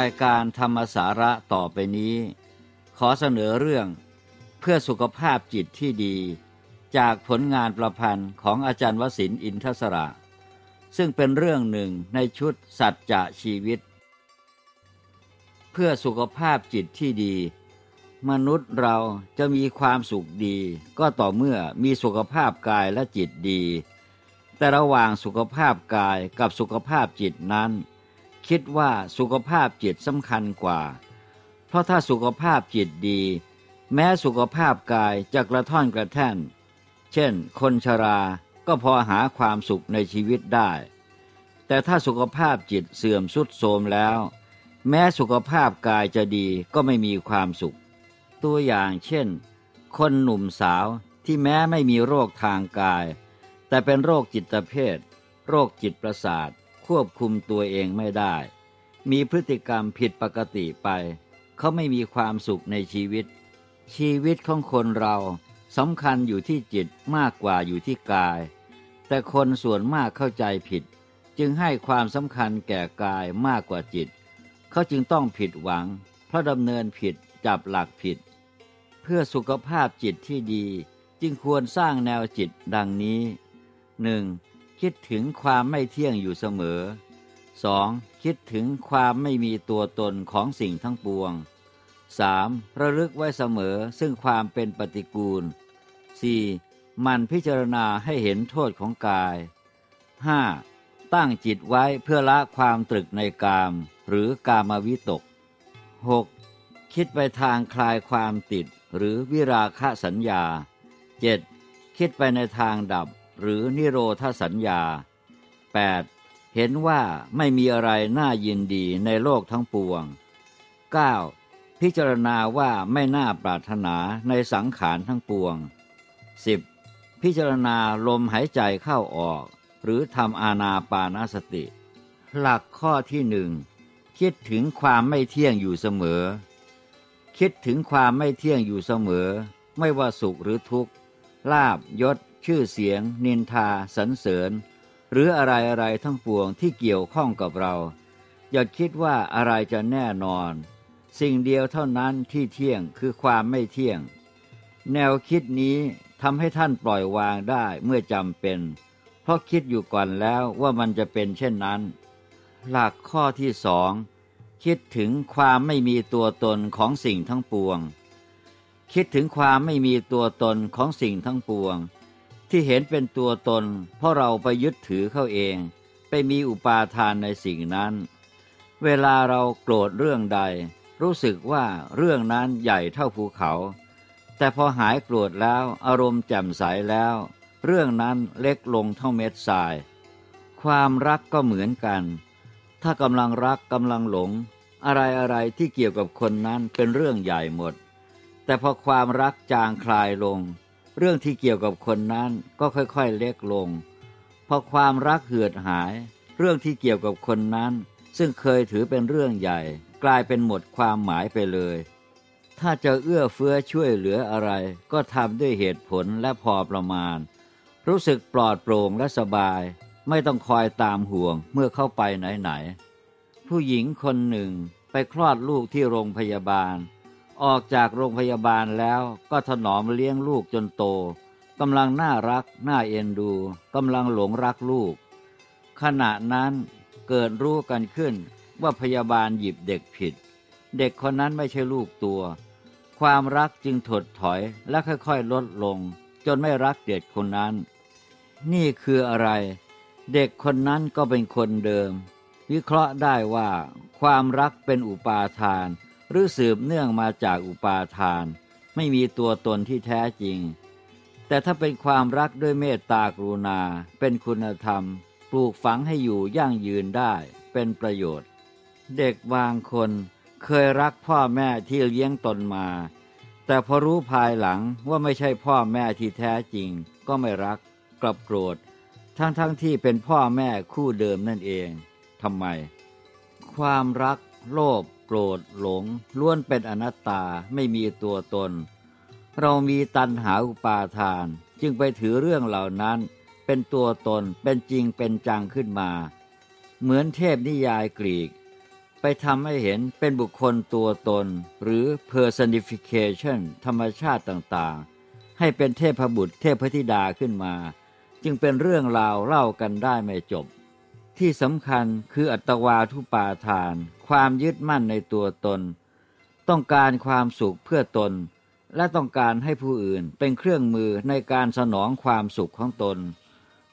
ายการธรรมสาระต่อไปนี้ ขอเสนอเรื่องเพื่อสุขภาพจิตที่ดี จากผลงานประพันธ์ของอาจารย์วสินอินทศระ ซึ่งเป็นเรื่องหนึ่งในชุดสัจจะชีวิต เพื่อสุขภาพจิตที่ดี มนุษย์เราจะมีความสุขดี ก็ต่อเมื่อมีสุขภาพกายและจิตดี แต่ระหว่างสุขภาพกายกับสุขภาพจิตนั้น คิดว่าสุขภาพจิตสำคัญกว่า เพราะถ้าสุขภาพจิตดี แม้สุขภาพกายจะกระท่อนกระแท่น เช่น คนชราก็พอหาความสุขในชีวิตได้ แต่ถ้าสุขภาพจิตเสื่อมสุดโทรมแล้ว แม้สุขภาพกายจะดีก็ไม่มีความสุข ตัวอย่างเช่น คนหนุ่มสาวที่แม้ไม่มีโรคทางกาย แต่เป็นโรคจิตเภท โรคจิตประสาท ควบคุมตัวเองไม่ได้ มีพฤติกรรมผิดปกติไป เขาไม่มีความสุขในชีวิต ชีวิตของคนเราสำคัญอยู่ที่จิตมากกว่าอยู่ที่กาย แต่คนส่วนมากเข้าใจผิด จึงให้ความสำคัญแก่กายมากกว่าจิต เขาจึงต้องผิดหวัง เพราะดำเนินผิดจับหลักผิด เพื่อสุขภาพจิตที่ดีจึงควรสร้างแนวจิตดังนี้หนึ่ง คิดถึงความไม่เที่ยงอยู่เสมอ 2. คิดถึงความไม่มีตัวตนของสิ่งทั้งปวง 3. ระลึกไว้เสมอซึ่งความเป็นปฏิกูล 4. มันพิจารณาให้เห็นโทษของกาย 5. ตั้งจิตไว้เพื่อละความตรึกในกาม หรือกามวิตก 6. คิดไปทางคลายความติดหรือวิราคะสัญญา 7. คิดไปในทางดับ หรือนิโรธสัญญา 8. เห็นว่าไม่มีอะไรน่ายินดีในโลกทั้งปวง 9. พิจารณาว่าไม่น่าปรารถนาในสังขารทั้งปวง 10. พิจารณาลมหายใจเข้าออก หรือทำอาณาปานาสติ หลักข้อที่หนึ่งคิดถึงความไม่เที่ยงอยู่เสมอ คิดถึงความไม่เที่ยงอยู่เสมอ ไม่ว่าสุขหรือทุกข์ลาบยศ ชื่อเสียง นินทาสรรเสริญ หรืออะไรอะไรทั้งปวงที่เกี่ยวข้องกับเรา อย่าคิดว่าอะไรจะแน่นอน สิ่งเดียวเท่านั้นที่เที่ยงคือความไม่เที่ยง แนวคิดนี้ทำให้ท่านปล่อยวางได้เมื่อจำเป็น เพราะคิดอยู่ก่อนแล้วว่ามันจะเป็นเช่นนั้น หลักข้อที่สองคิดถึงความไม่มีตัวตนของสิ่งทั้งปวง คิดถึงความไม่มีตัวตนของสิ่งทั้งปวง ที่เห็นเป็นตัวตน เพราะเราไปยึดถือเข้าเอง ไปมีอุปาทานในสิ่งนั้น เวลาเราโกรธเรื่องใด รู้สึกว่าเรื่องนั้นใหญ่เท่าภูเขา แต่พอหายโกรธแล้วอารมณ์แจ่มใสแล้ว เรื่องนั้นเล็กลงเท่าเม็ดทราย ความรักก็เหมือนกัน ถ้ากำลังรักกำลังหลง อะไรอะไรที่เกี่ยวกับคนนั้นเป็นเรื่องใหญ่หมด แต่พอความรักจางคลายลง เรื่องที่เกี่ยวกับคนนั้นก็ค่อยๆเล็กลง พอความรักเหือดหาย เรื่องที่เกี่ยวกับคนนั้น ซึ่งเคยถือเป็นเรื่องใหญ่ กลายเป็นหมดความหมายไปเลย ถ้าจะเอื้อเฟื้อช่วยเหลืออะไร ก็ทำด้วยเหตุผลและพอประมาณ รู้สึกปลอดโปร่งและสบาย ไม่ต้องคอยตามห่วงเมื่อเข้าไปไหนๆผู้หญิงคนหนึ่งไปคลอดลูกที่โรงพยาบาล ออกจากโรงพยาบาลแล้วก็ถนอมเลี้ยงลูกจนโตกำลังน่ารัก น่าเอ็นดูกำลังหลงรักลูก ขณะนั้นเกิดรู้กันขึ้นว่าพยาบาลหยิบเด็กผิด เด็กคนนั้นไม่ใช่ลูกตัว ความรักจึงถดถอยและค่อยๆลดลง จนไม่รักเด็กคนนั้น นี่คืออะไร เด็กคนนั้นก็เป็นคนเดิม วิเคราะห์ได้ว่า ความรักเป็นอุปาทาน หรือสืบเนื่องมาจากอุปาทาน ไม่มีตัวตนที่แท้จริง แต่ถ้าเป็นความรักด้วยเมตตากรุณา เป็นคุณธรรม ปลูกฝังให้อยู่ยั่งยืนได้ เป็นประโยชน์ เด็กบางคนเคยรักพ่อแม่ที่เลี้ยงตนมา แต่พอรู้ภายหลังว่าไม่ใช่พ่อแม่ที่แท้จริง ก็ไม่รักกลับโกรธ ทั้งๆทที่เป็นพ่อแม่คู่เดิมนั่นเองทำไม ความรัก โลภ โกรธ หลง ล้วนเป็นอนัตตาไม่มีตัวตน เรามีตัณหาอุปาทาน จึงไปถือเรื่องเหล่านั้น เป็นตัวตนเป็นจริงเป็นจังขึ้นมา เหมือนเทพนิยายกรีก ไปทำให้เห็นเป็นบุคคลตัวตน หรือ personification ธรรมชาติต่างๆ ให้เป็นเทพบุตรเทพธิดาขึ้นมา จึงเป็นเรื่องราวเล่ากันได้ไม่จบ ที่สำคัญคืออัตวาทุปาทาน ความยึดมั่นในตัวตน ต้องการความสุขเพื่อตน และต้องการให้ผู้อื่นเป็นเครื่องมือในการสนองความสุขของตน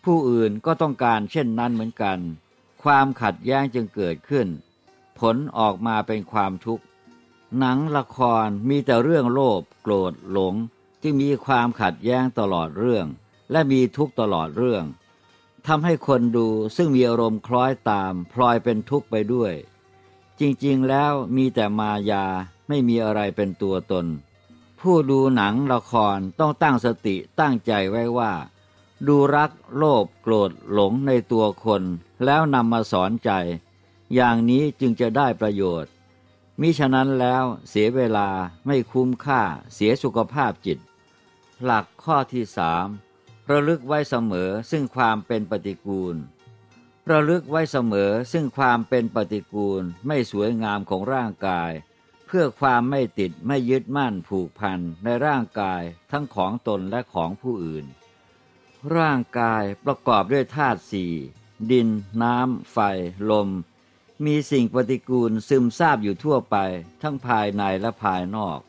ผู้อื่นก็ต้องการเช่นนั้นเหมือนกัน ความขัดแย้งจึงเกิดขึ้น ผลออกมาเป็นความทุกข์ หนังละครมีแต่เรื่องโลภโกรธหลง จึงมีความขัดแย้งตลอดเรื่อง และมีทุกข์ตลอดเรื่อง ทำให้คนดูซึ่งมีอารมณ์คล้อยตาม พลอยเป็นทุกข์ไปด้วย จริงๆแล้วมีแต่มายาไม่มีอะไรเป็นตัวตน ผู้ดูหนังละครต้องตั้งสติตั้งใจไว้ว่า ดูรักโลภโกรธหลงในตัวคน แล้วนำมาสอนใจ อย่างนี้จึงจะได้ประโยชน์ มิฉะนั้นแล้วเสียเวลาไม่คุ้มค่าเสียสุขภาพจิต หลักข้อที่สาม ระลึกไว้เสมอซึ่งความเป็นปฏิกูล ระลึกไว้เสมอซึ่งความเป็นปฏิกูลไม่สวยงามของร่างกาย เพื่อความไม่ติดไม่ยึดมั่นผูกพันในร่างกายทั้งของตนและของผู้อื่น ร่างกายประกอบด้วยธาตุสี่ดิน น้ำ ไฟ ลม มีสิ่งปฏิกูลซึมซาบอยู่ทั่วไป ทั้งภายในและภายนอก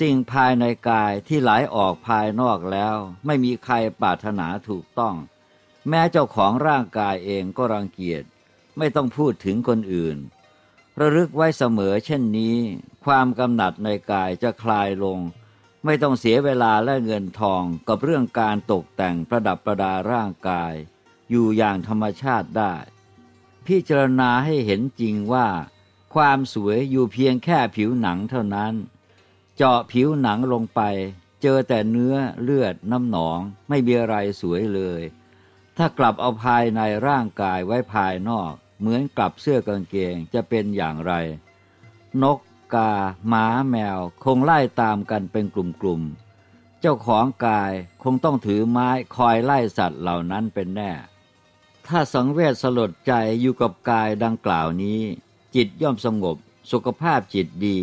สิ่งภายในกายที่ไหลออกภายนอกแล้ว ไม่มีใครปรารถนาถูกต้อง แม้เจ้าของร่างกายเองก็รังเกียจ ไม่ต้องพูดถึงคนอื่น ระลึกไว้เสมอเช่นนี้ ความกำหนัดในกายจะคลายลง ไม่ต้องเสียเวลาและเงินทองกับเรื่องการตกแต่งประดับประดาร่างกาย อยู่อย่างธรรมชาติได้ พิจารณาให้เห็นจริงว่า ความสวยอยู่เพียงแค่ผิวหนังเท่านั้น เจาะผิวหนังลงไป เจอแต่เนื้อเลือดน้ำหนอง ไม่มีอะไรสวยเลย ถ้ากลับเอาภายในร่างกายไว้ภายนอก เหมือนกลับเสื้อกางเกงจะเป็นอย่างไร นกกา หมาแมว คงไล่ตามกันเป็นกลุ่มๆ เจ้าของกายคงต้องถือไม้คอยไล่สัตว์เหล่านั้นเป็นแน่ ถ้าสังเวชสลดใจอยู่กับกายดังกล่าวนี้ จิตย่อมสงบ สุขภาพจิตดี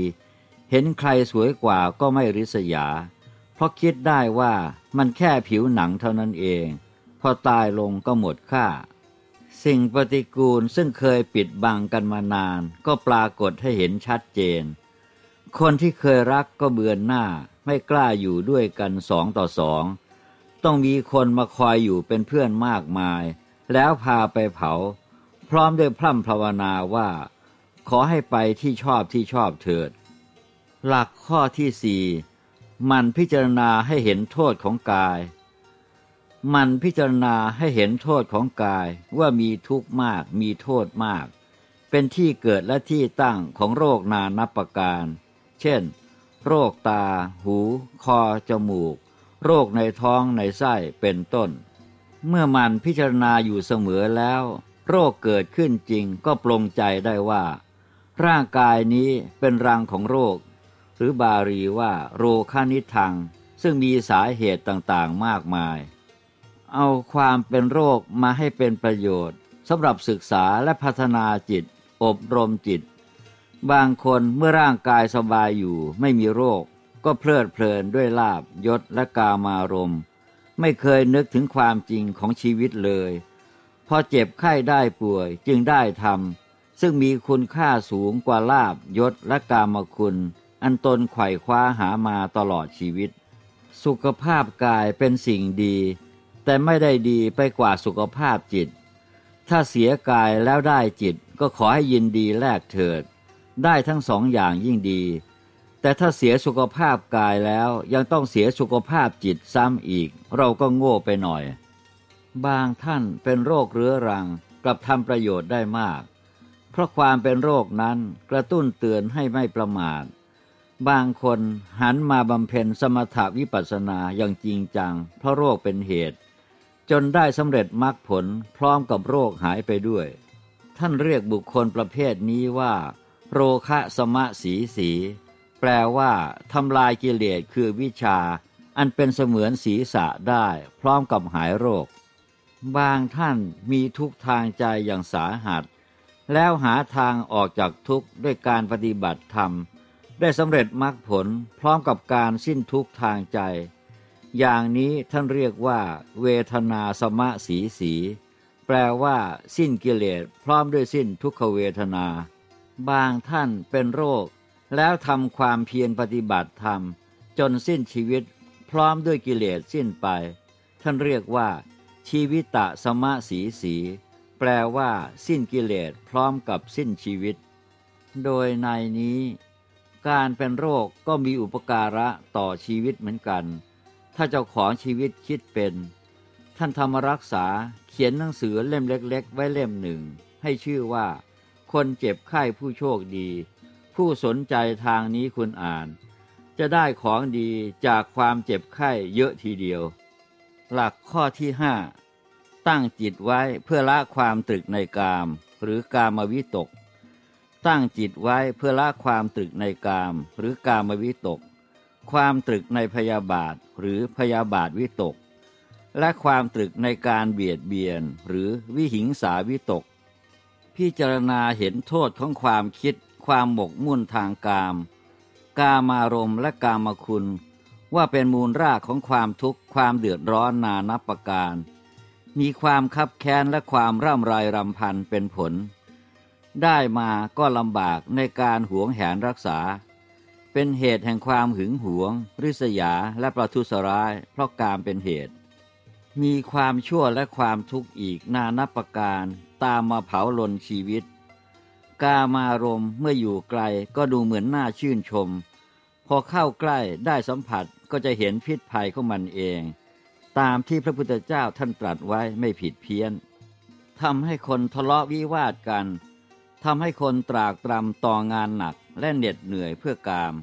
เห็นใครสวยกว่าก็ไม่ริษยา เพราะคิดได้ว่ามันแค่ผิวหนังเท่านั้นเอง พอตายลงก็หมดค่า สิ่งปฏิกูลซึ่งเคยปิดบังกันมานาน ก็ปรากฏให้เห็นชัดเจน คนที่เคยรักก็เบือนหน้า ไม่กล้าอยู่ด้วยกันสองต่อสอง ต้องมีคนมาคอยอยู่เป็นเพื่อนมากมาย แล้วพาไปเผา พร้อมด้วยพร่ำภาวนาว่า ขอให้ไปที่ชอบที่ชอบเถิด หลักข้อที่สี่มันพิจารณาให้เห็นโทษของกาย มันพิจารณาให้เห็นโทษของกายว่ามีทุกข์มากมีโทษมาก เป็นที่เกิดและที่ตั้งของโรคนานับประการ เช่น โรคตา หู คอ จมูก โรคในท้องในไส้เป็นต้น เมื่อมันพิจารณาอยู่เสมอแล้ว โรคเกิดขึ้นจริงก็ปลงใจได้ว่า ร่างกายนี้เป็นรังของโรค หรือบาลีว่าโรคานิทัง ซึ่งมีสาเหตุต่างๆมากมาย เอาความเป็นโรคมาให้เป็นประโยชน์สำหรับศึกษาและพัฒนาจิต อบรมจิต บางคนเมื่อร่างกายสบายอยู่ไม่มีโรค ก็เพลิดเพลินด้วยลาบยศและกามารมณ์ ไม่เคยนึกถึงความจริงของชีวิตเลย พอเจ็บไข้ได้ป่วยจึงได้ทำซึ่งมีคุณค่าสูงกว่าลาบยศและกามคุณ อันตนไขว่คว้าหามาตลอดชีวิต สุขภาพกายเป็นสิ่งดี แต่ไม่ได้ดีไปกว่าสุขภาพจิต ถ้าเสียกายแล้วได้จิตก็ขอให้ยินดีแลกเถิด ได้ทั้งสองอย่างยิ่งดี แต่ถ้าเสียสุขภาพกายแล้วยังต้องเสียสุขภาพจิตซ้ำอีก เราก็โง่ไปหน่อย บางท่านเป็นโรคเรื้อรังกลับทำประโยชน์ได้มาก เพราะความเป็นโรคนั้นกระตุ้นเตือนให้ไม่ประมาท บางคนหันมาบำเพ็ญสมถวิปัสสนาอย่างจริงจัง เพราะโรคเป็นเหตุ จนได้สำเร็จมรรคผลพร้อมกับโรคหายไปด้วย ท่านเรียกบุคคลประเภทนี้ว่า โรคะสมะสีสี แปลว่าทำลายกิเลสคือวิชา อันเป็นเสมือนศีรษะได้พร้อมกับหายโรค บางท่านมีทุกทางใจอย่างสาหัส แล้วหาทางออกจากทุกข์ด้วยการปฏิบัติธรรม ได้สำเร็จมรรคผลพร้อมกับการสิ้นทุกข์ทางใจ อย่างนี้ท่านเรียกว่า เวทนาสมะสีสี แปลว่าสิ้นกิเลสพร้อมด้วยสิ้นทุกขเวทนา บางท่านเป็นโรค แล้วทำความเพียรปฏิบัติธรรม จนสิ้นชีวิตพร้อมด้วยกิเลสสิ้นไป ท่านเรียกว่า ชีวิตะสมะสีสี แปลว่า สิ้นกิเลสพร้อมกับสิ้นชีวิต โดยในนี้ การเป็นโรคก็มีอุปการะต่อชีวิตเหมือนกัน ถ้าเจ้าของชีวิตคิดเป็น ท่านธรรมรักษาเขียนหนังสือเล่มเล็ก ๆ ไว้เล่มหนึ่ง ให้ชื่อว่า คนเจ็บไข้ผู้โชคดี ผู้สนใจทางนี้คุณอ่าน จะได้ของดีจากความเจ็บไข้เยอะทีเดียว หลักข้อที่ห้าตั้งจิตไว้เพื่อละความตรึกในกาม หรือกามวิตก ตั้งจิตไว้เพื่อละความตรึกในกาม หรือกามวิตก ความตรึกในพยาบาทหรือพยาบาทวิตก และความตรึกในการเบียดเบียน หรือวิหิงสาวิตก พิจารณาเห็นโทษของความคิด ความหมกมุ่นทางกาม กามารมและกามคุณว่าเป็นมูลรากของความทุกข์ความเดือดร้อนนานับประการ มีความคับแค้นและความร่ำไรรำพันเป็นผล ได้มาก็ลำบากในการหวงแหนรักษา เป็นเหตุแห่งความหึงหวง ริษยาและประทุษร้าย เพราะกามเป็นเหตุ มีความชั่วและความทุกข์อีกนานับประการตามมาเผาลนชีวิต กามารมเมื่ออยู่ไกลก็ดูเหมือนน่าชื่นชม พอเข้าใกล้ได้สัมผัสก็จะเห็นพิษภัยของมันเอง ตามที่พระพุทธเจ้าท่านตรัสไว้ไม่ผิดเพี้ยนทำให้คนทะเลาะวิวาทกัน ทำให้คนตรากตรำต่องานหนักและเหน็ดเหนื่อยเพื่อกาม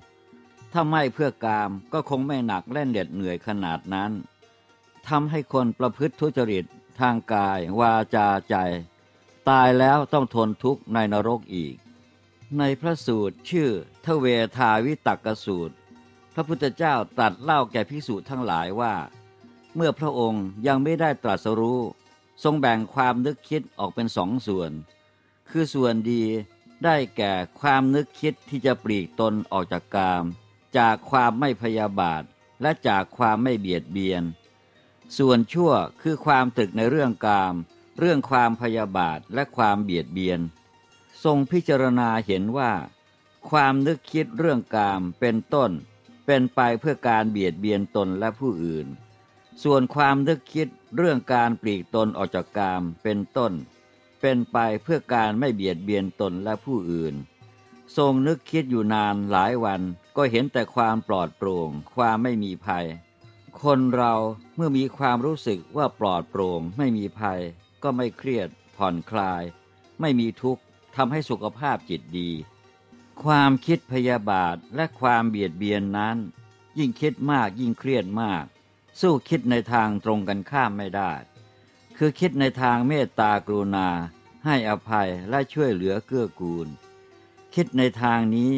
ถ้าไม่เพื่อกามก็คงไม่หนักและเหน็ดเหนื่อยขนาดนั้นทำให้คนประพฤติทุจริตทางกายวาจาใจ ตายแล้วต้องทนทุกข์ในนรกอีก ในพระสูตรชื่อทเวทาวิตักสูตร พระพุทธเจ้าตรัสเล่าแก่ภิกษุทั้งหลายว่า เมื่อพระองค์ยังไม่ได้ตรัสรู้ ทรงแบ่งความนึกคิดออกเป็นสองส่วน คือส่วนดีได้แก่ความนึกคิดที่จะปลีกตนออกจากกาม จากความไม่พยาบาท และจากความไม่เบียดเบียน ส่วนชั่วคือความตึกในเรื่องกาม เรื่องความพยาบาทและความเบียดเบียน ทรงพิจารณาเห็นว่า ความนึกคิดเรื่องกามเป็นต้น เป็นไปเพื่อการเบียดเบียนตนและผู้อื่น ส่วนความนึกคิดเรื่องการปลีกตนออกจากกามเป็นต้น เป็นไปเพื่อการไม่เบียดเบียนตนและผู้อื่น ทรงนึกคิดอยู่นานหลายวันก็เห็นแต่ความปลอดโปร่ง ความไม่มีภัย คนเราเมื่อมีความรู้สึกว่าปลอดโปร่ง ไม่มีภัย ก็ไม่เครียด ผ่อนคลาย ไม่มีทุกข์ทำให้สุขภาพจิตดี ความคิดพยาบาทและความเบียดเบียนนั้น ยิ่งคิดมากยิ่งเครียดมาก สู้คิดในทางตรงกันข้ามไม่ได้ คือคิดในทางเมตตากรุณา ให้อภัยและช่วยเหลือเกื้อกูล คิดในทางนี้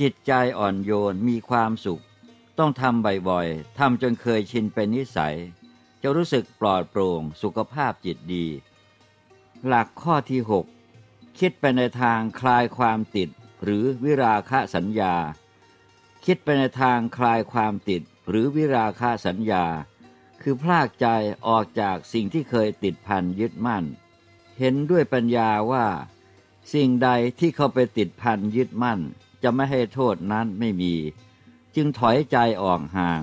จิตใจอ่อนโยนมีความสุข ต้องทำบ่อยๆทำจนเคยชินเป็นนิสัย จะรู้สึกปลอดโปร่งสุขภาพจิตดี หลักข้อที่ 6 คิดไปในทางคลายความติดหรือวิราคะสัญญา คิดไปในทางคลายความติดหรือวิราคาสัญญา คือพลากใจออกจากสิ่งที่เคยติดพันยึดมั่น เห็นด้วยปัญญาว่า สิ่งใดที่เขาไปติดพันยึดมั่น จะไม่ให้โทษนั้นไม่มี จึงถอยใจออกห่าง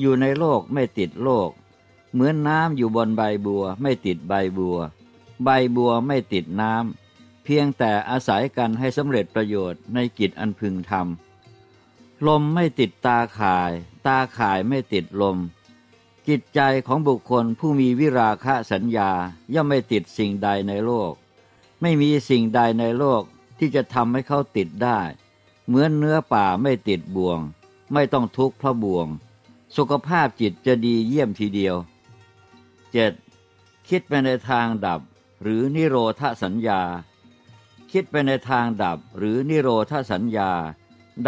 อยู่ในโลกไม่ติดโลก เหมือนน้ำอยู่บนใบบัวไม่ติดใบบัว ใบบัวไม่ติดน้ำเพียงแต่อาศัยกันให้สำเร็จประโยชน์ในกิจอันพึงทำลมไม่ติดตาข่าย ตาข่ายไม่ติดลม จิตใจของบุคคลผู้มีวิราคะสัญญาย่อมไม่ติดสิ่งใดในโลก ไม่มีสิ่งใดในโลกที่จะทำให้เขาติดได้ เหมือนเนื้อป่าไม่ติดบ่วง ไม่ต้องทุกข์เพราะบ่วง สุขภาพจิตจะดีเยี่ยมทีเดียว 7. คิดไปในทางดับ หรือนิโรธสัญญา คิดไปในทางดับหรือนิโรธสัญญา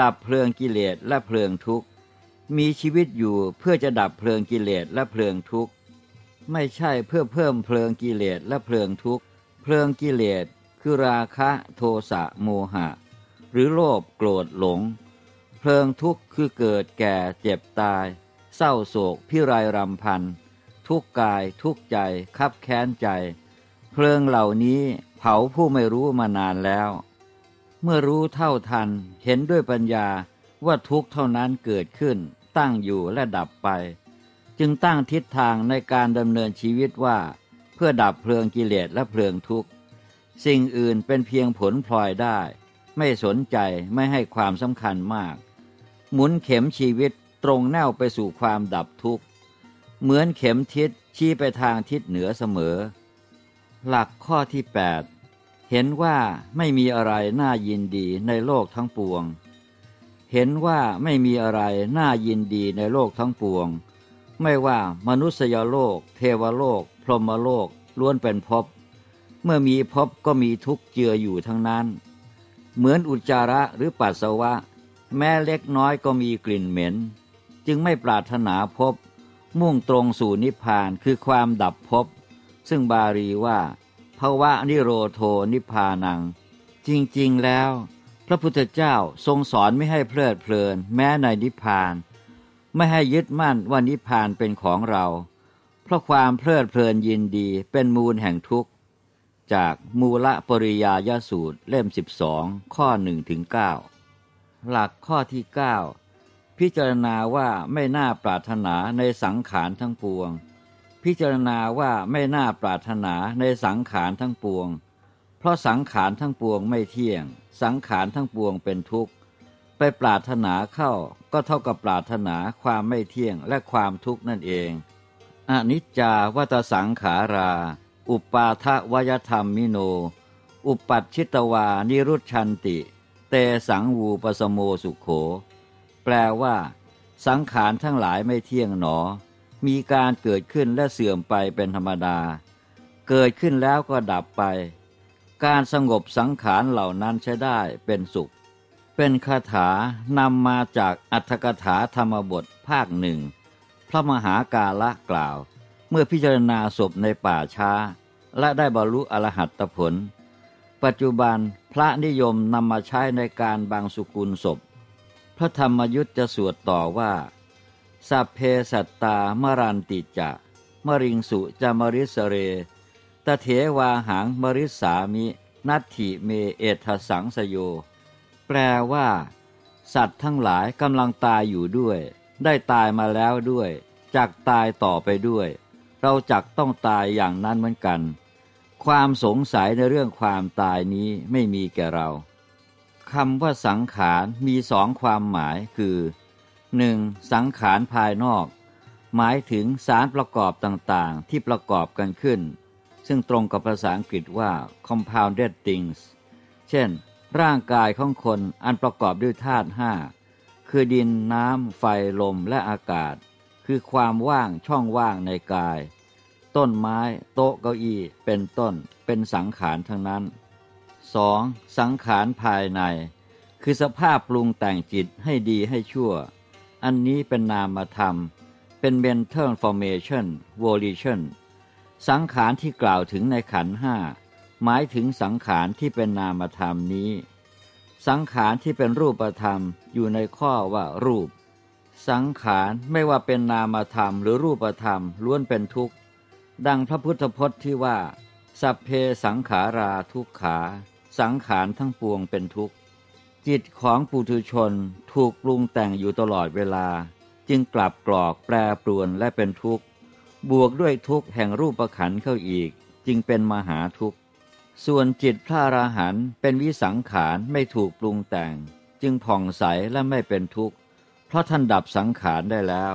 ดับเพลิงกิเลสและเพลิงทุกข์ มีชีวิตอยู่เพื่อจะดับเพลิงกิเลสและเพลิงทุกข์ ไม่ใช่เพื่อเพิ่มเพลิงกิเลสและเพลิงทุกข์ เพลิงกิเลสคือราคะโทสะโมหะ หรือโลภโกรธหลง เพลิงทุกข์คือเกิดแก่เจ็บตาย เศร้าโศกพิไรรำพัน ทุกกายทุกใจ คับแค้นใจ เพลิงเหล่านี้เผาผู้ไม่รู้มานานแล้ว เมื่อรู้เท่าทันเห็นด้วยปัญญาว่าทุกเท่านั้นเกิดขึ้น ตั้งอยู่และดับไป จึงตั้งทิศทางในการดำเนินชีวิตว่า เพื่อดับเพลิงกิเลสและเพลิงทุกข์ สิ่งอื่นเป็นเพียงผลพลอยได้ ไม่สนใจไม่ให้ความสำคัญมาก หมุนเข็มชีวิตตรงแนวไปสู่ความดับทุกข์ เหมือนเข็มทิศชี้ไปทางทิศเหนือเสมอ หลักข้อที่ 8 เห็นว่าไม่มีอะไรน่ายินดีในโลกทั้งปวง เห็นว่าไม่มีอะไรน่ายินดีในโลกทั้งปวง ไม่ว่ามนุษยโลก เทวโลก พรหมโลกล้วนเป็นภพ เมื่อมีภพก็มีทุกข์เจืออยู่ทั้งนั้น เหมือนอุจจาระหรือปัสสาวะ แม้เล็กน้อยก็มีกลิ่นเหม็น จึงไม่ปรารถนาภพมุ่งตรงสู่นิพพานคือความดับภพซึ่งบาลีว่าภาวะนิโรโทนิพพานัง จริงๆแล้ว พระพุทธเจ้าทรงสอนไม่ให้เพลิดเพลิน แม้ในนิพพาน ไม่ให้ยึดมั่นว่านิพพานเป็นของเรา เพราะความเพลิดเพลินยินดีเป็นมูลแห่งทุกข์ จากมูลปริยายสูตรเล่ม 12 ข้อ1ถึง9หลักข้อที่ 9 พิจารณาว่าไม่น่าปรารถนาในสังขารทั้งปวง พิจารณาว่าไม่น่าปรารถนาในสังขารทั้งปวง เพราะสังขารทั้งปวงไม่เที่ยง สังขารทั้งปวงเป็นทุกข์ ไปปรารถนาเข้าก็เท่ากับปรารถนาความไม่เที่ยงและความทุกข์นั่นเองอนิจจาวัตสังขารา อุปาทวยธรรมมิโน อุปัชชิตวานิรุชชันติ เตสังวูปสโมสุขโข แปลว่า สังขารทั้งหลายไม่เที่ยงหนอ มีการเกิดขึ้นและเสื่อมไปเป็นธรรมดา เกิดขึ้นแล้วก็ดับไป การสงบสังขารเหล่านั้นใช้ได้เป็นสุข เป็นคาถานำมาจากอัตถกถาธรรมบทภาคหนึ่ง พระมหากาละกล่าว เมื่อพิจารณาศพในป่าช้า และได้บรรลุอรหัตผล ปัจจุบันพระนิยมนำมาใช้ในการบางสุกุลศพ พระธรรมยุทธจะสวดต่อว่า สัพเพสัตตามรันติจะ มริงสุจะมริสเร ตเถวาหังมริสามิ นัตถิเมเอทสังสโย แปลว่า สัตว์ทั้งหลายกำลังตายอยู่ด้วย ได้ตายมาแล้วด้วยจักตายต่อไปด้วย เราจักต้องตายอย่างนั้นเหมือนกัน ความสงสัยในเรื่องความตายนี้ไม่มีแก่เราคำว่าสังขารมีสองความหมายคือ 1. สังขารภายนอก หมายถึงสารประกอบต่างๆ ที่ประกอบกันขึ้น ซึ่งตรงกับภาษาอังกฤษว่า compounded things เช่น ร่างกายของคนอันประกอบด้วยธาตุห้าคือดินน้ำไฟลมและอากาศ คือความว่างช่องว่างในกาย ต้นไม้ โต๊ะเก้าอี้เป็นต้น เป็นสังขารทั้งนั้น 2. สังขารภายใน คือสภาพปรุงแต่งจิตให้ดีให้ชั่ว อันนี้เป็นนามธรรม เป็น mental formation volition สังขารที่กล่าวถึงในขันห้าหมายถึงสังขารที่เป็นนามธรรมนี้ สังขารที่เป็นรูปธรรมอยู่ในข้อว่ารูป สังขารไม่ว่าเป็นนามธรรมหรือรูปธรรมล้วนเป็นทุกข์ ดังพระพุทธพจน์ที่ว่า สัพเพสังขาราทุกขา สังขารทั้งปวงเป็นทุกข์ จิตของปุถุชนถูกปรุงแต่งอยู่ตลอดเวลา จึงกลับกรอกแปรปรวนและเป็นทุกข์ บวกด้วยทุกข์แห่งรูปขันเข้าอีก จึงเป็นมหาทุกข์ ส่วนจิตพระอราหันต์เป็นวิสังขารไม่ถูกปรุงแต่ง จึงผ่องใสและไม่เป็นทุกข์ เพราะท่านดับสังขารได้แล้ว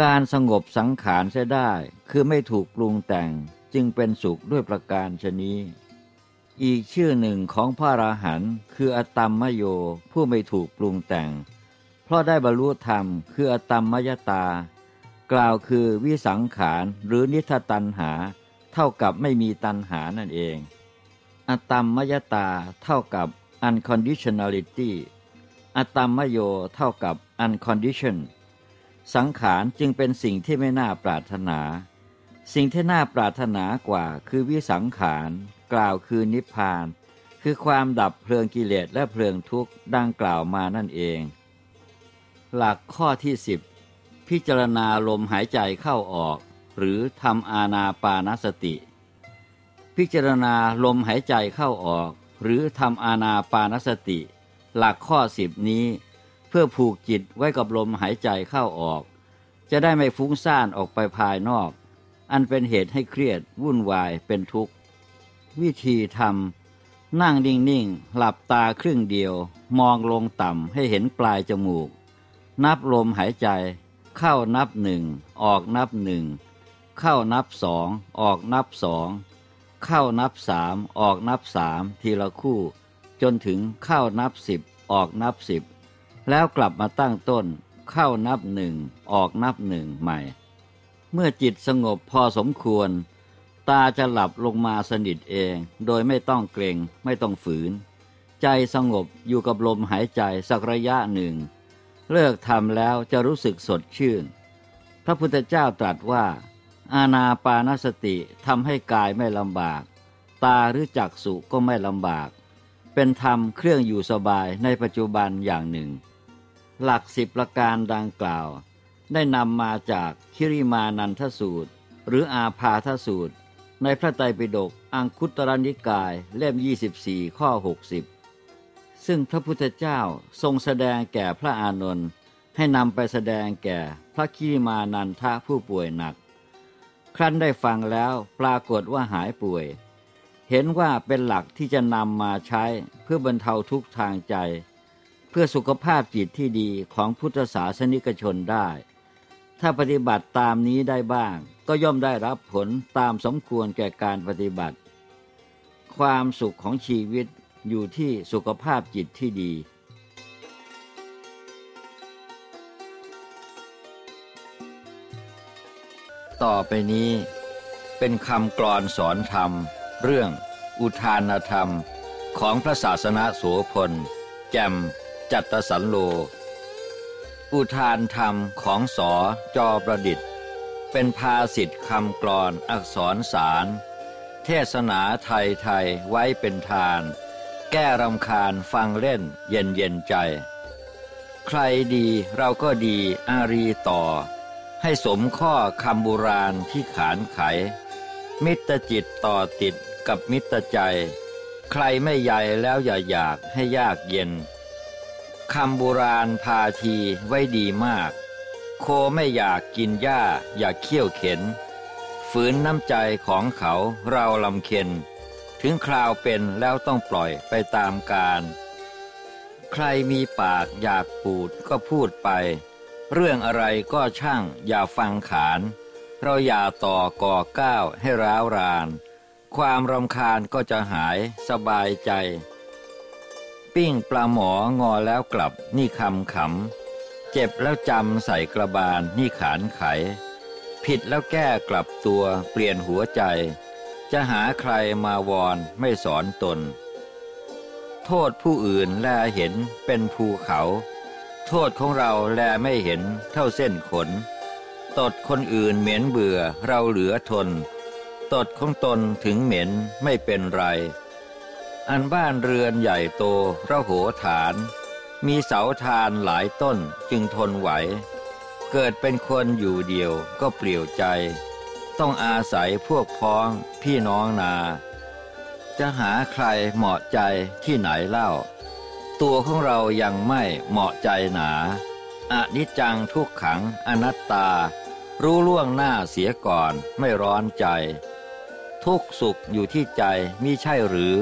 การสงบสังขารเสียได้คือไม่ถูกปรุงแต่งจึงเป็นสุขด้วยประการชนี้ อีกชื่อหนึ่งของพระอราหันต์คืออตัมมโยผู้ไม่ถูกปรุงแต่ง เพราะได้บรรลุธรรมคืออตัมมยตา กล่าวคือวิสังขารหรือนิทตันหา เท่ากับไม่มีตันหานั่นเอง อตัมมยตาเท่ากับ unconditionality อตัมมโยเท่ากับ uncondition สังขารจึงเป็นสิ่งที่ไม่น่าปรารถนา สิ่งที่น่าปรารถนากว่าคือวิสังขาร กล่าวคือนิพพาน คือความดับเพลิงกิเลสและเพลิงทุกข์ดังกล่าวมานั่นเอง หลักข้อที่สิบ พิจารณาลมหายใจเข้าออก หรือทำอาณาปานสติ พิจารณาลมหายใจเข้าออก หรือทำอาณาปานสติ หลักข้อสิบนี้ เพื่อผูกจิตไว้กับลมหายใจเข้าออก จะได้ไม่ฟุ้งซ่านออกไปภายนอก อันเป็นเหตุให้เครียดวุ่นวายเป็นทุกข์ วิธีทำนั่งนิ่งๆหลับตาครึ่งเดียว มองลงต่ำให้เห็นปลายจมูก นับลมหายใจ เข้านับหนึ่งออกนับหนึ่งเข้านับสองออกนับสองเข้านับสามออกนับสามทีละคู่ จนถึงเข้านับสิบออกนับสิบแล้วกลับมาตั้งต้น เข้านับหนึ่งออกนับหนึ่งใหม่ เมื่อจิตสงบพอสมควร ตาจะหลับลงมาสนิทเอง โดยไม่ต้องเกรงไม่ต้องฝืน ใจสงบอยู่กับลมหายใจสักระยะหนึ่ง เลิกทำแล้วจะรู้สึกสดชื่น พระพุทธเจ้าตรัสว่า อาณาปานสติทำให้กายไม่ลำบาก ตาหรือจักสุก็ไม่ลำบาก เป็นธรรมเครื่องอยู่สบายในปัจจุบันอย่างหนึ่ง หลักสิบประการดังกล่าว ได้นำมาจากคิริมานันทสูตร หรืออาพาทสูตร ในพระไตรปิฎกอังคุตรนิกายเล่ม 24 ข้อ 60 ซึ่งพระพุทธเจ้าทรงแสดงแก่พระอานนท์ให้นำไปแสดงแก่พระคิริมานันทะผู้ป่วยหนัก ครั้นได้ฟังแล้วปรากฏว่าหายป่วย เห็นว่าเป็นหลักที่จะนำมาใช้เพื่อบรรเทาทุกทางใจ เพื่อสุขภาพจิตที่ดีของพุทธศาสนิกชนได้ ถ้าปฏิบัติตามนี้ได้บ้าง ก็ย่อมได้รับผลตามสมควรแก่การปฏิบัติ ความสุขของชีวิต อยู่ที่สุขภาพจิตที่ดี ต่อไปนี้เป็นคำกรอนสอนธรรม เรื่อง อุทานธรรมของพระศาสนาโสพล แจมจัตตสันโล อุทานธรรมของสอจอประดิษฐ์ เป็นภาสิทธิ์คำกรอนอักษรสาร เทศนาไทยไทยไว้เป็นทาน แก้รำคาญฟังเล่นเย็นเย็นใจ ใครดีเราก็ดีอารีต่อ ให้สมข้อคำโบราณที่ขานไข มิตรจิตต่อติดกับมิตรใจ ใครไม่ใหญ่แล้วอย่าอยากให้ยากเย็นคำโบราณพาทีไว้ดีมาก โคไม่อยากกินหญ้า อย่าเคี่ยวเข็น ฝืนน้ำใจของเขาเราลำเค็น ถึงคราวเป็นแล้วต้องปล่อยไปตามการ ใครมีปากอยากปูดก็พูดไป เรื่องอะไรก็ช่างอย่าฟังขาน เราอย่าต่อก่อก้าวให้ร้าวราน ความรำคาญก็จะหายสบายใจ ปิ้งปลาหมองอแล้วกลับนี่คำขำ เจ็บแล้วจำใส่กระบาลนี่ขานไข ผิดแล้วแก้กลับตัวเปลี่ยนหัวใจ จะหาใครมาวอนไม่สอนตน โทษผู้อื่นแลเห็นเป็นภูเขา โทษของเราแลไม่เห็นเท่าเส้นขน ตดคนอื่นเหม็นเบื่อเราเหลือทน ตดของตนถึงเหม็นไม่เป็นไร อันบ้านเรือนใหญ่โตระโหฐาน มีเสาทานหลายต้นจึงทนไหว เกิดเป็นคนอยู่เดียวก็เปลี่ยวใจ ต้องอาศัยพวกพ้องพี่น้องนา จะหาใครเหมาะใจที่ไหนเล่า ตัวของเรายังไม่เหมาะใจหนาอนิจจังทุกขังอนัตตา รู้ล่วงหน้าเสียก่อนไม่ร้อนใจ ทุกสุขอยู่ที่ใจมิใช่หรือ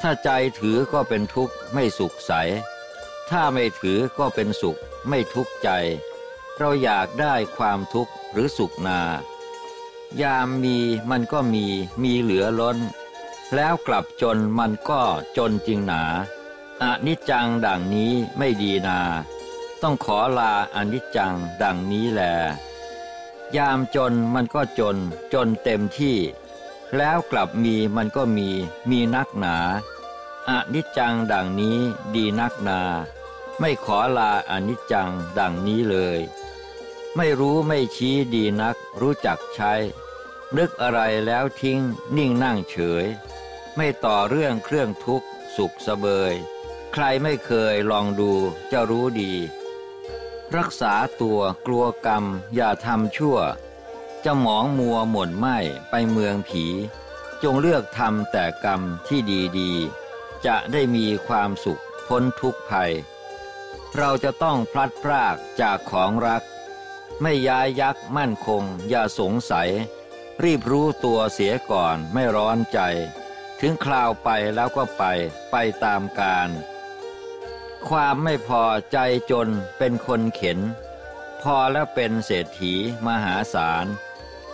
ถ้าใจถือก็เป็นทุกข์ไม่สุขใส ถ้าไม่ถือก็เป็นสุขไม่ทุกข์ใจ เราอยากได้ความทุกข์หรือสุขนา ยามมีมันก็มีมีเหลือล้น แล้วกลับจนมันก็จนจริงหนาอนิจจังดังนี้ไม่ดีนา ต้องขอลาอนิจจังดังนี้แล ยามจนมันก็จน จนเต็มที่ แล้วกลับมีมันก็มี มีนักหนาอนิจจังดังนี้ดีนักนา ไม่ขอลาอนิจจังดังนี้เลย ไม่รู้ไม่ชี้ดีนักรู้จักใช้ นึกอะไรแล้วทิ้งนิ่งนั่งเฉย ไม่ต่อเรื่องเครื่องทุกข์ สุขสเบย ใครไม่เคยลองดูจะรู้ดี รักษาตัวกลัวกรรม อย่าทำชั่ว จะหมองมัวหม่นไหมไปเมืองผี จงเลือกทำแต่กรรมที่ดีๆ จะได้มีความสุขพ้นทุกภัย เราจะต้องพลัดพรากจากของรัก ไม่ย้ายยักมั่นคง อย่าสงสัย รีบรู้ตัวเสียก่อนไม่ร้อนใจ ถึงคราวไปแล้วก็ไปไปตามการ ความไม่พอใจจนเป็นคนเข็น พอแล้วเป็นเศรษฐีมหาศาล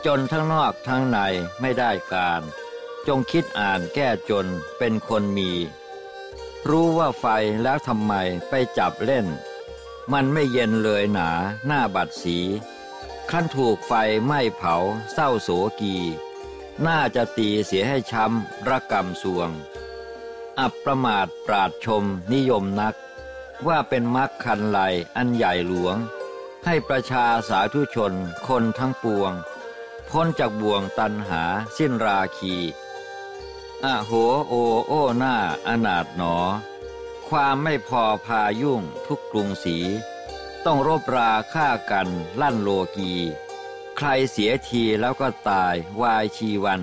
จนทั้งนอกทั้งในไม่ได้การ จงคิดอ่านแก้จนเป็นคนมี รู้ว่าไฟแล้วทำไมไปจับเล่น มันไม่เย็นเลยหนาหน้าบัดสี ขั้นถูกไฟไหม้เผาเศร้าโศกี น่าจะตีเสียให้ช้ำระกรรมสวง อับประมาทปราดชมนิยมนัก ว่าเป็นมรรคคันไหลอันใหญ่หลวง ให้ประชาสาธุชนคนทั้งปวง พ้นจากบ่วงตันหาสิ้นราคีอะโหโอโอหน้าอนาถหนอ ความไม่พอพายุ่งทุกกรุงศรี ต้องรบราฆ่ากันลั่นโลกี ใครเสียทีแล้วก็ตายวายชีวัน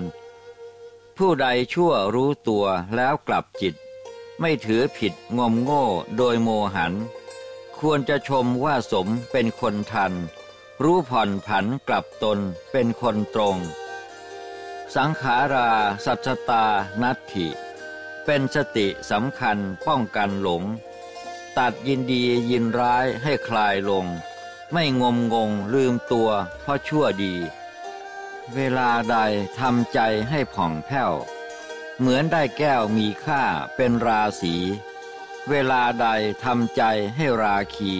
ผู้ใดชั่วรู้ตัวแล้วกลับจิต ไม่ถือผิดงมโง่โดยโมหัน ควรจะชมว่าสมเป็นคนทัน รู้ผ่อนผันกลับตนเป็นคนตรง สังขาราสัจตานัตถิ เป็นสติสำคัญป้องกันหลง ตัดยินดียินร้ายให้คลายลง ไม่งมงงลืมตัวเพราะชั่วดี เวลาใดทำใจให้ผ่องแผ้ว เหมือนได้แก้วมีค่าเป็นราศี เวลาใดทำใจให้ราคี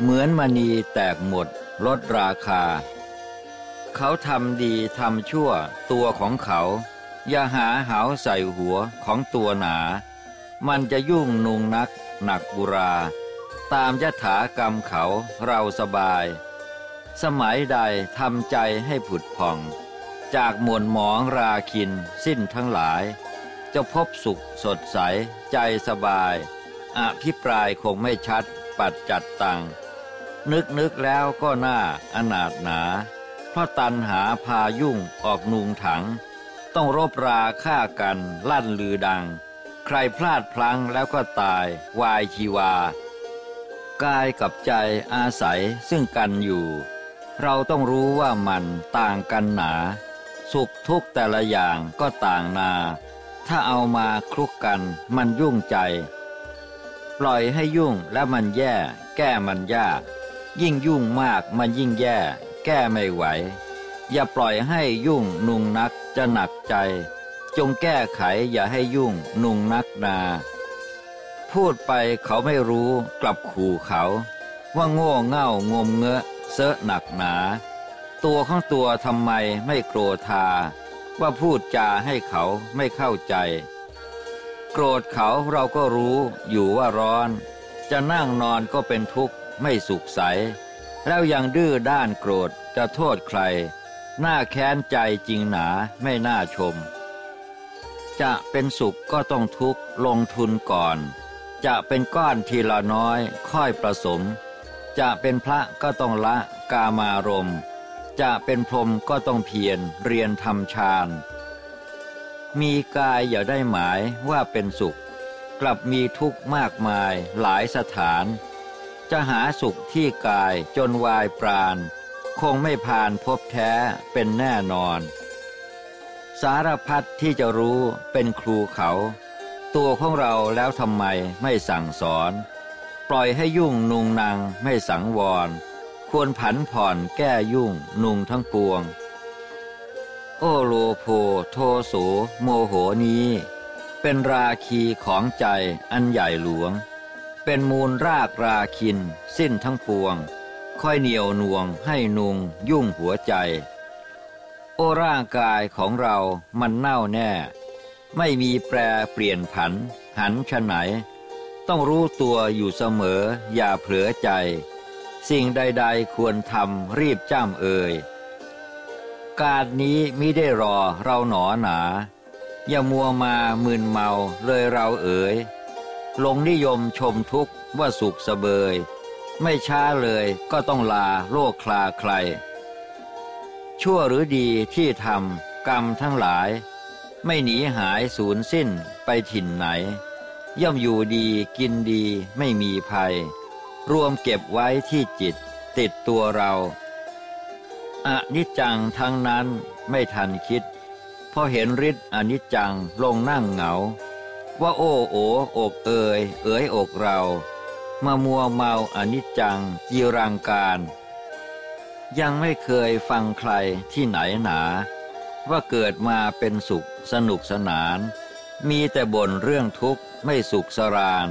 เหมือนมณีแตกหมดลดราคา เขาทำดีทำชั่วตัวของเขา อย่าหาเหาใส่หัวของตัวหนา มันจะยุ่งนุงนัก หนักบุรา ตามยถากรรมเขาเราสบาย สมัยใดทำใจให้ผุดผ่อง จากหมวนหมองราคินสิ้นทั้งหลาย จะพบสุขสดใส ใจสบายอภิปรายคงไม่ชัด ปัดจัดตัง นึกนึกแล้วก็น่าอนาถหนา เพราะตันหาพายุ่งออกนุงถัง ต้องรบราฆ่ากันลั่นลือดัง ใครพลาดพลั้งแล้วก็ตาย วายชีวา กายกับใจอาศัยซึ่งกันอยู่ เราต้องรู้ว่ามันต่างกันหนา สุขทุกแต่ละอย่างก็ต่างนา ถ้าเอามาคลุกกันมันยุ่งใจ ปล่อยให้ยุ่งแล้วมันแย่ แก้มันยาก ยิ่งยุ่งมากมันยิ่งแย่ แก้ไม่ไหว อย่าปล่อยให้ยุ่งนุงนักจะหนักใจ จงแก้ไขอย่าให้ยุ่งนุงนักนา พูดไปเขาไม่รู้กลับขู่เขา ว่าโง่เง่างมเงอะเซอะหนักหนา ตัวของตัวทำไมไม่โกรธา ว่าพูดจาให้เขาไม่เข้าใจ โกรธเขาเราก็รู้อยู่ว่าร้อน จะนั่งนอนก็เป็นทุกข์ไม่สุขใส แล้วยังดื้อด้านโกรธจะโทษใครหน้าแค้นใจจริงหนาไม่น่าชม จะเป็นสุขก็ต้องทุกข์ลงทุนก่อน จะเป็นก้อนทีละน้อยค่อยประสม จะเป็นพระก็ต้องละกามารมณ์จะเป็นพรหมก็ต้องเพียรเรียนทำฌาน มีกายอย่าได้หมายว่าเป็นสุข กลับมีทุกข์มากมายหลายสถาน จะหาสุขที่กายจนวายปราณ คงไม่ผ่านพบแท้เป็นแน่นอน สารพัดที่จะรู้เป็นครูเขา ตัวของเราแล้วทำไมไม่สั่งสอน ปล่อยให้ยุ่งนุงนางไม่สังวร ควรผันผ่อนแก้ยุ่งนุงทั้งปวง โอโลโพโทโสโมโหนี้ เป็นราคีของใจอันใหญ่หลวง เป็นมูลรากราคิน สิ้นทั้งปวง ค่อยเหนียวน่วงให้นุงยุ่งหัวใจ โอร่างกายของเรามันเน่าแน่ ไม่มีแปรเปลี่ยนผัน หันชะไหน ต้องรู้ตัวอยู่เสมออย่าเผลอใจ สิ่งใดๆควรทำรีบจ้ำเอ่ยการนี้มิได้รอเราหนอหนา อย่ามัวมามึนเมาเลยเราเอ๋ยลงนิยมชมทุกข์ว่าสุขสเบย ไม่ช้าเลยก็ต้องลาโลกคลาใคร ชั่วหรือดีที่ทำกรรมทั้งหลาย ไม่หนีหายสูญสิ้นไปถิ่นไหน ย่อมอยู่ดีกินดีไม่มีภัย รวมเก็บไว้ที่จิต ติดตัวเราอนิจจังทั้งนั้นไม่ทันคิดพอเห็นฤทธิ์อนิจจังลงนั่งเหงา ว่าโอ้โออกเอย เอ๋ยอกเรา มามัวเมาอนิจจังจีรังการ ยังไม่เคยฟังใครที่ไหนหนา ว่าเกิดมาเป็นสุขสนุกสนาน มีแต่บ่นเรื่องทุกข์ไม่สุขสราน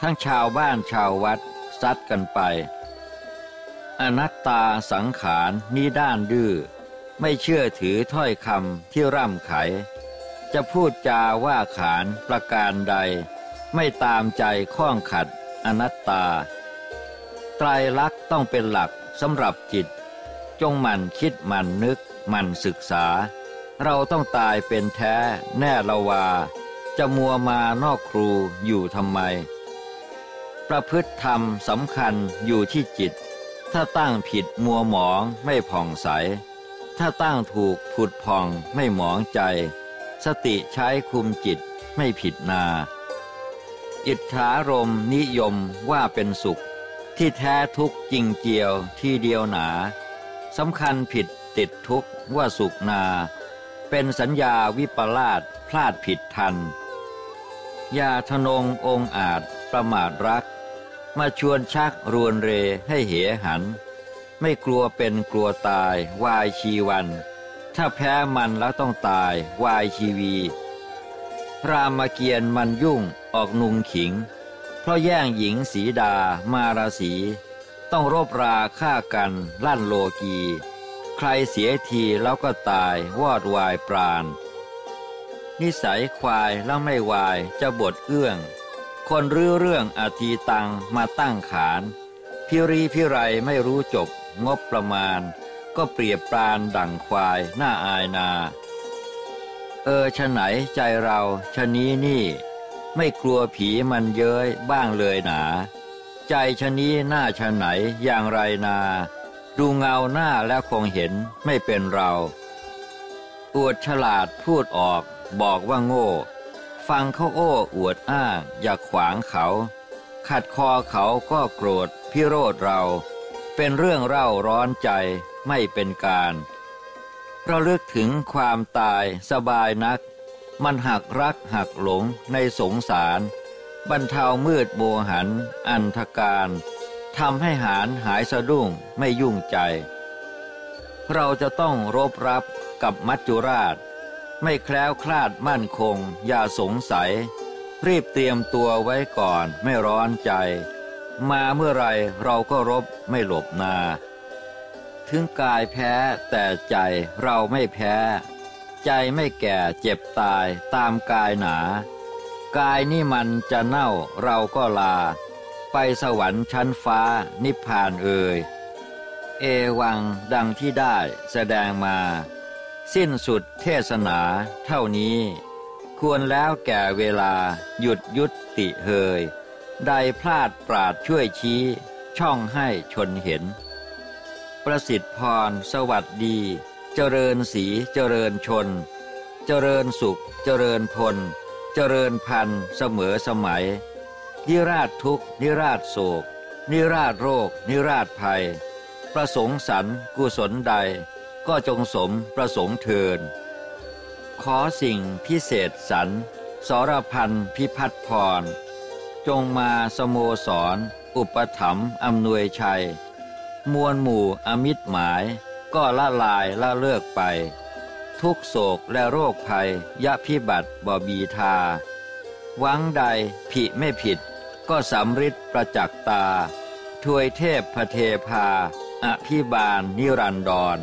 ทั้งชาวบ้านชาววัดซัดกันไป อนัตตาสังขารนี้ด้านดื้อไม่เชื่อถือถ้อยคำที่ร่ำไข จะพูดจาว่าขานประการใด ไม่ตามใจข้องขัดอนัตตา ไตรลักษณ์ต้องเป็นหลักสำหรับจิต จงหมั่นคิดหมั่นนึกหมั่นศึกษา เราต้องตายเป็นแท้แน่ละวา จะมัวมานอกครูอยู่ทำไม ประพฤติธรรมสำคัญอยู่ที่จิต ถ้าตั้งผิดมัวหมองไม่ผ่องใส ถ้าตั้งถูกผุดพองไม่หมองใจ สติใช้คุมจิตไม่ผิดนา อิทธารมนิยมว่าเป็นสุข ที่แท้ทุกจริงเจียวที่เดียวหนา สำคัญผิดติดทุกว่าสุขนา เป็นสัญญาวิปลาสพลาดผิดทัน ยาทนงองอาจประมาทรัก มาชวนชักรวนเรให้เหหัน ไม่กลัวเป็นกลัวตายวายชีวัน ถ้าแพ้มันแล้วต้องตายวายชีวี รามเกียรติมันยุ่งออกนุงขิง เพราะแย่งหญิงสีดามาราศี ต้องรบราฆ่ากันลั่นโลกี ใครเสียทีแล้วก็ตายวอดวายปราณ นิสัยควายแล้วไม่วายจะบทเอื้อง คนรื้อเรื่องอาทีตังมาตั้งขาน พิรีพิไรไม่รู้จบงบประมาณ ก็เปรียบปรานดั่งควายหน้าอายนา เออชะไหนใจเราชะนี้นี่ ไม่กลัวผีมันเย้ยบ้างเลยหนา ใจชะนี้หน้าชะไหนอย่างไรนา ดูเงาหน้าแล้วคงเห็นไม่เป็นเรา อวดฉลาดพูดออกบอกว่าโง่ ฟังเขาโอ้อวดอ้างอย่าขวางเขา ขัดคอเขาก็โกรธพิโรธเรา เป็นเรื่องเร่าร้อนใจไม่เป็นการเราเลือกถึงความตายสบายนัก มันหักรักหักหลงในสงสาร บรรเทามืดโบหัน อันทการทำให้หารหายสะดุ้งไม่ยุ่งใจ เราจะต้องรบรับกับมัจจุราช ไม่แคล้วคลาดมั่นคง อย่าสงสัย รีบเตรียมตัวไว้ก่อนไม่ร้อนใจ มาเมื่อไรเราก็รบไม่หลบนา ถึงกายแพ้แต่ใจเราไม่แพ้ ใจไม่แก่เจ็บตายตามกายหนา กายนี่มันจะเน่าเราก็ลา ไปสวรรค์ชั้นฟ้านิพพานเอ่ยเอวังดังที่ได้แสดงมา สิ้นสุดเทศนาเท่านี้ ควรแล้วแก่เวลาหยุดยุติเฮย ใดพลาดปราดช่วยชี้ ช่องให้ชนเห็น ประสิทธิพรสวัสดี เจริญสีเจริญชน เจริญสุขเจริญพล เจริญพันธ์เสมอสมัย นิราชทุกนิราชโศก นิราชโรค นิราชภัย ประสงค์สรรกุศลใด ก็จงสมประสงค์เทิน ขอสิ่งพิเศษสรรสรพันพิพัฒพร จงมาสโมสร อุปถัมภ์อำนวยชัย มวลหมู่อมิตรหมาย ก็ละลายละเลิกไป ทุกโศกและโรคภัย ยะพิบัติบอบีทา หวังใดผิไม่ผิด ก็สำริดประจักษ์ตา ถวยเทพพเทพา อภิบาลนิรันดร